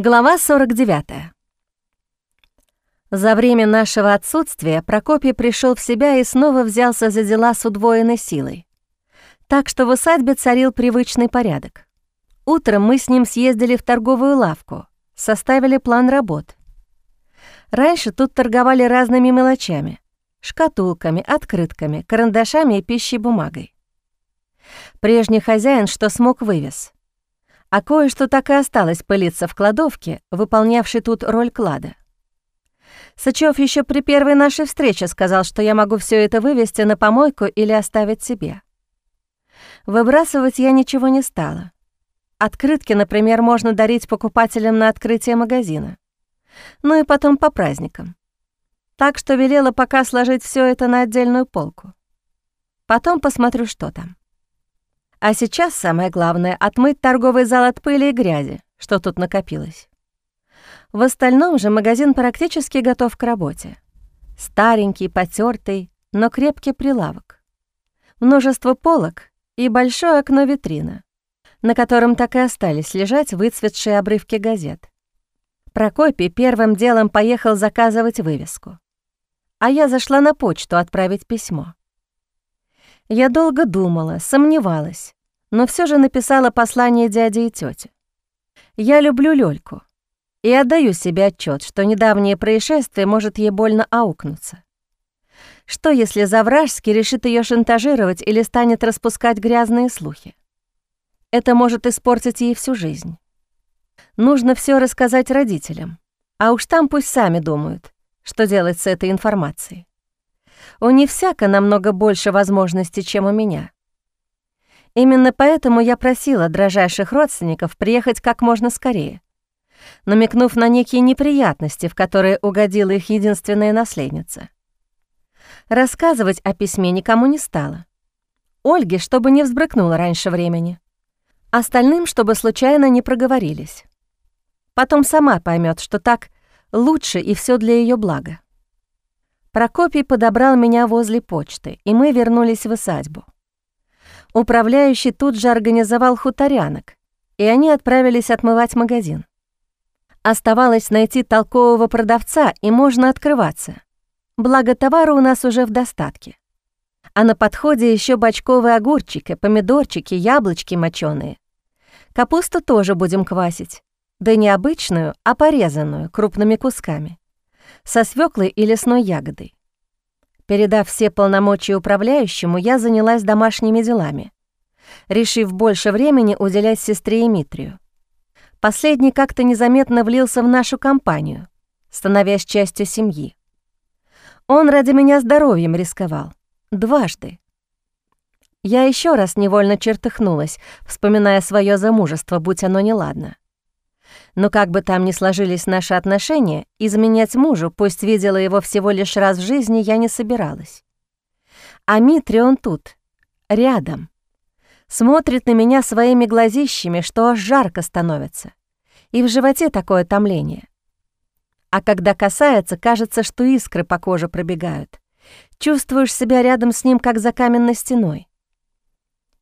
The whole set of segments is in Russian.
Глава 49. За время нашего отсутствия Прокопий пришел в себя и снова взялся за дела с удвоенной силой. Так что в усадьбе царил привычный порядок. Утром мы с ним съездили в торговую лавку, составили план работ. Раньше тут торговали разными мелочами — шкатулками, открытками, карандашами и пищей бумагой. Прежний хозяин, что смог, вывез — а кое-что так и осталось пылиться в кладовке, выполнявшей тут роль клада. Сычев еще при первой нашей встрече сказал, что я могу все это вывести на помойку или оставить себе. Выбрасывать я ничего не стала. Открытки, например, можно дарить покупателям на открытие магазина. Ну и потом по праздникам. Так что велела пока сложить все это на отдельную полку. Потом посмотрю, что там. А сейчас самое главное — отмыть торговый зал от пыли и грязи, что тут накопилось. В остальном же магазин практически готов к работе. Старенький, потертый, но крепкий прилавок. Множество полок и большое окно-витрина, на котором так и остались лежать выцветшие обрывки газет. Прокопий первым делом поехал заказывать вывеску. А я зашла на почту отправить письмо. Я долго думала, сомневалась, но все же написала послание дяде и тете. Я люблю Лёльку и отдаю себе отчет, что недавнее происшествие может ей больно аукнуться. Что, если Завражский решит ее шантажировать или станет распускать грязные слухи? Это может испортить ей всю жизнь. Нужно все рассказать родителям, а уж там пусть сами думают, что делать с этой информацией. У них всяко намного больше возможностей, чем у меня. Именно поэтому я просила дрожайших родственников приехать как можно скорее, намекнув на некие неприятности, в которые угодила их единственная наследница. Рассказывать о письме никому не стала. Ольге, чтобы не взбрыкнула раньше времени. Остальным, чтобы случайно не проговорились. Потом сама поймет, что так лучше и все для ее блага. Прокопий подобрал меня возле почты, и мы вернулись в усадьбу. Управляющий тут же организовал хуторянок, и они отправились отмывать магазин. Оставалось найти толкового продавца, и можно открываться. Благо товара у нас уже в достатке. А на подходе еще бочковые огурчики, помидорчики, яблочки моченые. Капусту тоже будем квасить. Да не обычную, а порезанную, крупными кусками. Со свеклой и лесной ягодой. Передав все полномочия управляющему, я занялась домашними делами, решив больше времени уделять сестре Емитрию. Последний как-то незаметно влился в нашу компанию, становясь частью семьи. Он ради меня здоровьем рисковал. Дважды. Я еще раз невольно чертыхнулась, вспоминая свое замужество, будь оно неладно. Но как бы там ни сложились наши отношения, изменять мужу, пусть видела его всего лишь раз в жизни, я не собиралась. А Митри он тут, рядом. Смотрит на меня своими глазищами, что аж жарко становится. И в животе такое томление. А когда касается, кажется, что искры по коже пробегают. Чувствуешь себя рядом с ним, как за каменной стеной.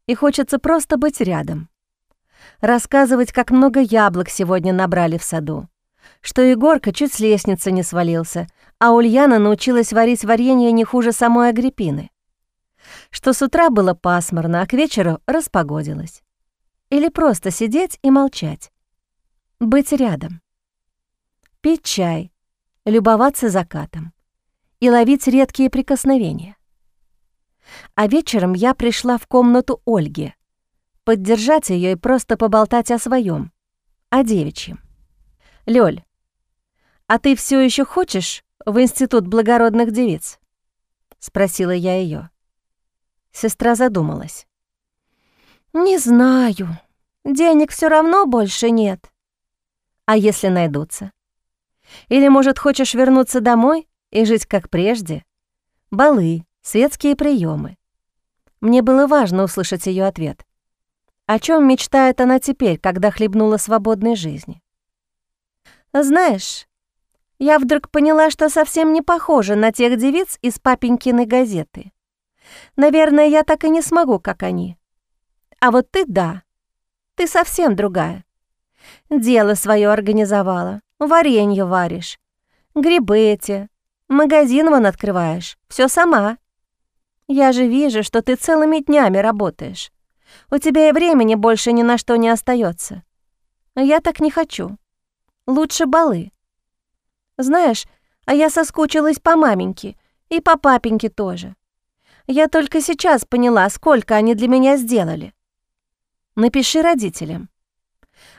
И хочется просто быть рядом рассказывать, как много яблок сегодня набрали в саду, что Егорка чуть с лестницы не свалился, а Ульяна научилась варить варенье не хуже самой Агриппины, что с утра было пасмурно, а к вечеру распогодилось. Или просто сидеть и молчать. Быть рядом. Пить чай, любоваться закатом и ловить редкие прикосновения. А вечером я пришла в комнату Ольги, поддержать ее и просто поболтать о своем, о девичьем. Лёль, а ты все еще хочешь в Институт благородных девиц? Спросила я ее. Сестра задумалась. Не знаю. Денег все равно больше нет. А если найдутся? Или, может, хочешь вернуться домой и жить как прежде? Балы, светские приемы. Мне было важно услышать ее ответ. О чем мечтает она теперь, когда хлебнула свободной жизни? Знаешь, я вдруг поняла, что совсем не похожа на тех девиц из папенькиной газеты. Наверное, я так и не смогу, как они. А вот ты — да. Ты совсем другая. Дело свое организовала, варенье варишь, грибы эти, магазин вон открываешь, все сама. Я же вижу, что ты целыми днями работаешь. У тебя и времени больше ни на что не остается. Я так не хочу. Лучше балы. Знаешь, а я соскучилась по маменьке и по папеньке тоже. Я только сейчас поняла, сколько они для меня сделали. Напиши родителям.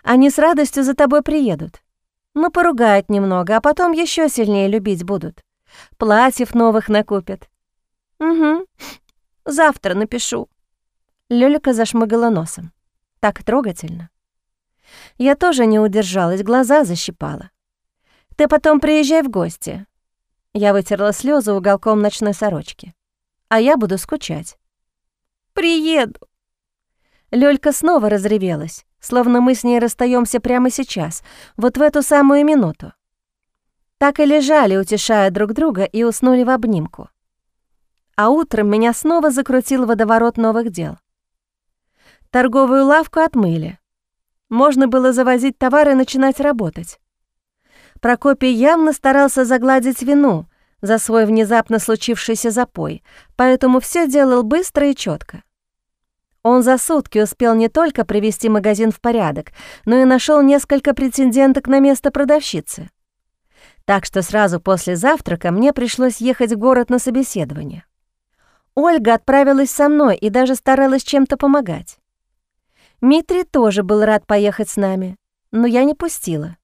Они с радостью за тобой приедут. Ну, поругают немного, а потом еще сильнее любить будут. Платьев новых накупят. Угу, завтра напишу. Лёлика зашмыгала носом. Так трогательно. Я тоже не удержалась, глаза защипала. Ты потом приезжай в гости. Я вытерла слезы уголком ночной сорочки. А я буду скучать. Приеду. Лёлька снова разревелась, словно мы с ней расстаемся прямо сейчас, вот в эту самую минуту. Так и лежали, утешая друг друга, и уснули в обнимку. А утром меня снова закрутил водоворот новых дел. Торговую лавку отмыли. Можно было завозить товары и начинать работать. Прокопий явно старался загладить вину за свой внезапно случившийся запой, поэтому все делал быстро и четко. Он за сутки успел не только привести магазин в порядок, но и нашел несколько претенденток на место продавщицы. Так что сразу после завтрака мне пришлось ехать в город на собеседование. Ольга отправилась со мной и даже старалась чем-то помогать. Митрий тоже был рад поехать с нами, но я не пустила.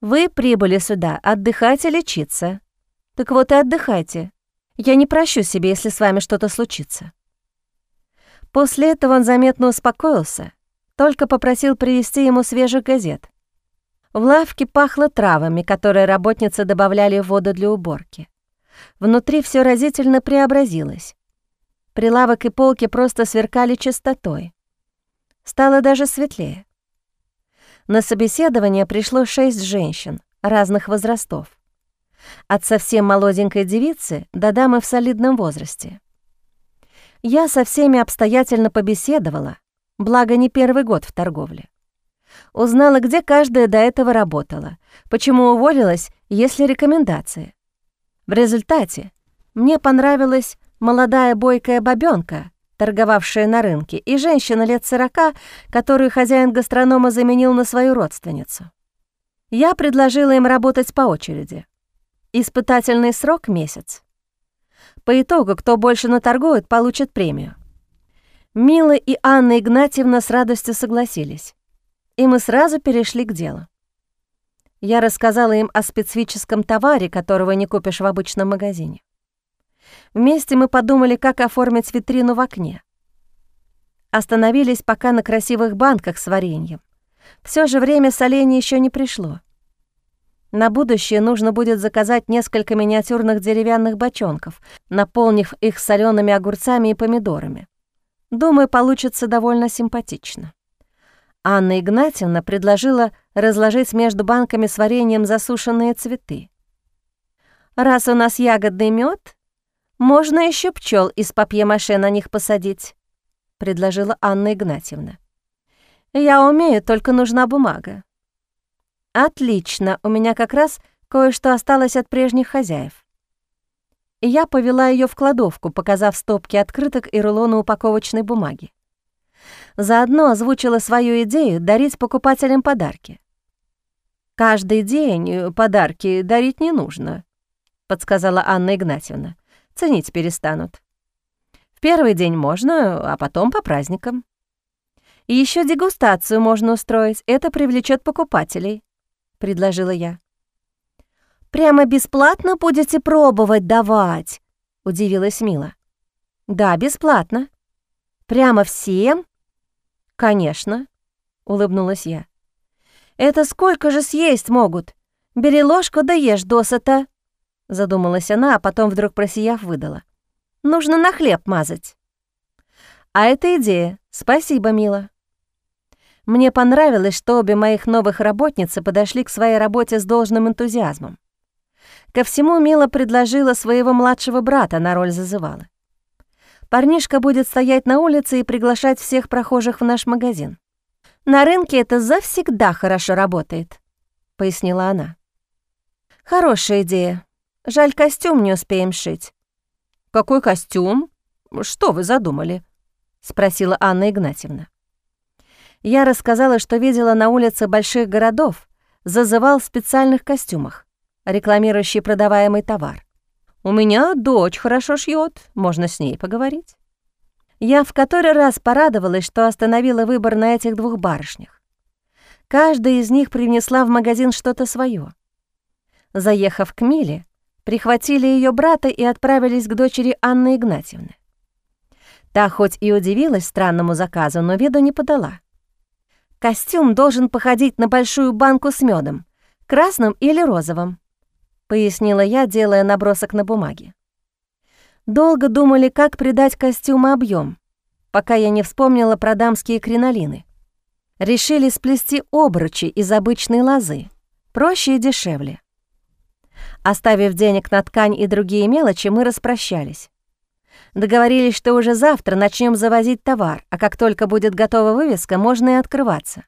Вы прибыли сюда отдыхать и лечиться. Так вот и отдыхайте. Я не прощу себе, если с вами что-то случится». После этого он заметно успокоился, только попросил привезти ему свежих газет. В лавке пахло травами, которые работницы добавляли в воду для уборки. Внутри все разительно преобразилось. Прилавок и полки просто сверкали чистотой. Стало даже светлее. На собеседование пришло шесть женщин разных возрастов. От совсем молоденькой девицы до дамы в солидном возрасте. Я со всеми обстоятельно побеседовала, благо не первый год в торговле. Узнала, где каждая до этого работала, почему уволилась, если рекомендации. В результате мне понравилась молодая бойкая бабёнка, торговавшая на рынке, и женщина лет сорока, которую хозяин гастронома заменил на свою родственницу. Я предложила им работать по очереди. Испытательный срок — месяц. По итогу, кто больше наторгует, получит премию. Мила и Анна Игнатьевна с радостью согласились, и мы сразу перешли к делу. Я рассказала им о специфическом товаре, которого не купишь в обычном магазине. Вместе мы подумали, как оформить витрину в окне. Остановились пока на красивых банках с вареньем. Все же время соления еще не пришло. На будущее нужно будет заказать несколько миниатюрных деревянных бочонков, наполнив их солеными огурцами и помидорами. Думаю, получится довольно симпатично. Анна Игнатьевна предложила разложить между банками с вареньем засушенные цветы. Раз у нас ягодный мед, можно еще пчел из папье-маше на них посадить», — предложила Анна Игнатьевна. «Я умею, только нужна бумага». «Отлично, у меня как раз кое-что осталось от прежних хозяев». Я повела ее в кладовку, показав стопки открыток и рулоны упаковочной бумаги. Заодно озвучила свою идею дарить покупателям подарки. «Каждый день подарки дарить не нужно», — подсказала Анна Игнатьевна ценить перестанут. В первый день можно, а потом по праздникам. И еще дегустацию можно устроить, это привлечет покупателей», — предложила я. «Прямо бесплатно будете пробовать давать?» — удивилась Мила. «Да, бесплатно. Прямо всем?» «Конечно», — улыбнулась я. «Это сколько же съесть могут? Бери ложку да ешь досыта». Задумалась она, а потом вдруг просияв выдала. «Нужно на хлеб мазать». «А это идея. Спасибо, мила». Мне понравилось, что обе моих новых работницы подошли к своей работе с должным энтузиазмом. Ко всему Мила предложила своего младшего брата на роль зазывала. Парнишка будет стоять на улице и приглашать всех прохожих в наш магазин. На рынке это завсегда хорошо работает», — пояснила она. «Хорошая идея. Жаль, костюм не успеем шить». «Какой костюм? Что вы задумали?» — спросила Анна Игнатьевна. Я рассказала, что видела на улице больших городов, зазывал в специальных костюмах, рекламирующий продаваемый товар. «У меня дочь хорошо шьет, можно с ней поговорить». Я в который раз порадовалась, что остановила выбор на этих двух барышнях. Каждая из них принесла в магазин что-то свое. Заехав к Миле, прихватили ее брата и отправились к дочери Анны Игнатьевны. Та хоть и удивилась странному заказу, но виду не подала. Костюм должен походить на большую банку с медом, красным или розовым, пояснила я, делая набросок на бумаге. Долго думали, как придать костюму объем, пока я не вспомнила про дамские кринолины. Решили сплести обручи из обычной лозы, проще и дешевле. Оставив денег на ткань и другие мелочи, мы распрощались. Договорились, что уже завтра начнем завозить товар, а как только будет готова вывеска, можно и открываться.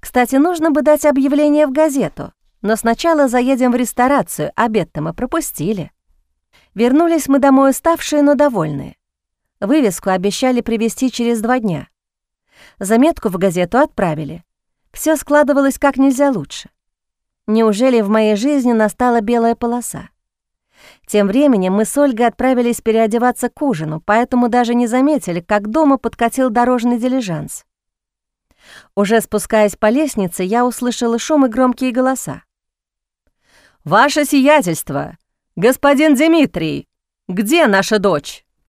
Кстати, нужно бы дать объявление в газету, но сначала заедем в ресторацию, обед-то мы пропустили. Вернулись мы домой уставшие, но довольные. Вывеску обещали привезти через два дня. Заметку в газету отправили. Все складывалось как нельзя лучше. Неужели в моей жизни настала белая полоса? Тем временем мы с Ольгой отправились переодеваться к ужину, поэтому даже не заметили, как дома подкатил дорожный дилижанс. Уже спускаясь по лестнице, я услышала шум и громкие голоса. «Ваше сиятельство! Господин Дмитрий! Где наша дочь?»